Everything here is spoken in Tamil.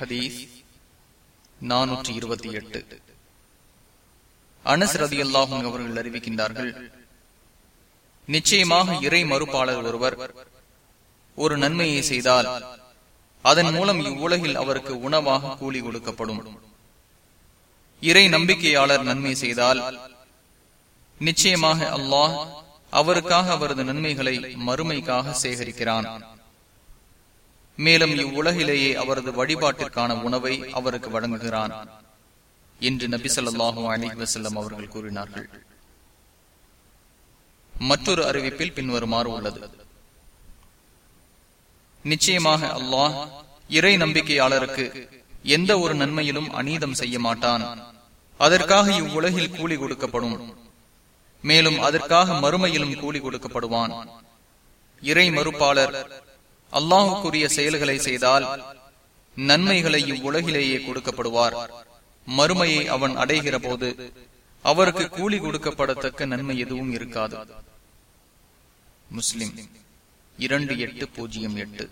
ஹதீஸ் நானூற்றி இருபத்தி எட்டு. அனஸ் ரதி அல்லாஹும் அவர்கள் அறிவிக்கின்றார்கள் நிச்சயமாக இறை மறுப்பாளர் ஒருவர் ஒரு நன்மையை செய்தால் அதன் மூலம் இவ்வுலகில் அவருக்கு உணவாக கூலி கொடுக்கப்படும். இறை நம்பிக்கையாளர் நன்மை செய்தால் நிச்சயமாக அல்லாஹ் அவருக்காக அவரது நன்மைகளை மறுமைக்காக சேகரிக்கிறான். மேலும் இவ்வுலகிலேயே அவரது வழிபாட்டிற்கான உணவை அவருக்கு வழங்குகிறான் என்று நபி சொல்லாஹு அலி வசல்லம் அவர்கள் கூறினார்கள். மற்றொரு அறிவிப்பில் பின்வருமாறு உள்ளது. நிச்சயமாக அல்லாஹ் இறை நம்பிக்கையாளருக்கு எந்த ஒரு நன்மையிலும் அநீதம் செய்ய மாட்டான். அதற்காக இவ்வுலகில் கூலி கொடுக்கப்படும். மேலும் அதற்காக மறுமையிலும் கூலி கொடுக்கப்படுவான். இறை மறுப்பாளர் அல்லாஹுக்குரிய செயல்களை செய்தால் நன்மைகளை இவ்வுலகிலேயே கொடுக்கப்படுவார். மறுமையை அவன் அடைகிற போது அவருக்கு கூலி கொடுக்கப்படத்தக்க நன்மை எதுவும் இருக்காது. முஸ்லிம் இரண்டு எட்டு பூஜ்ஜியம் எட்டு.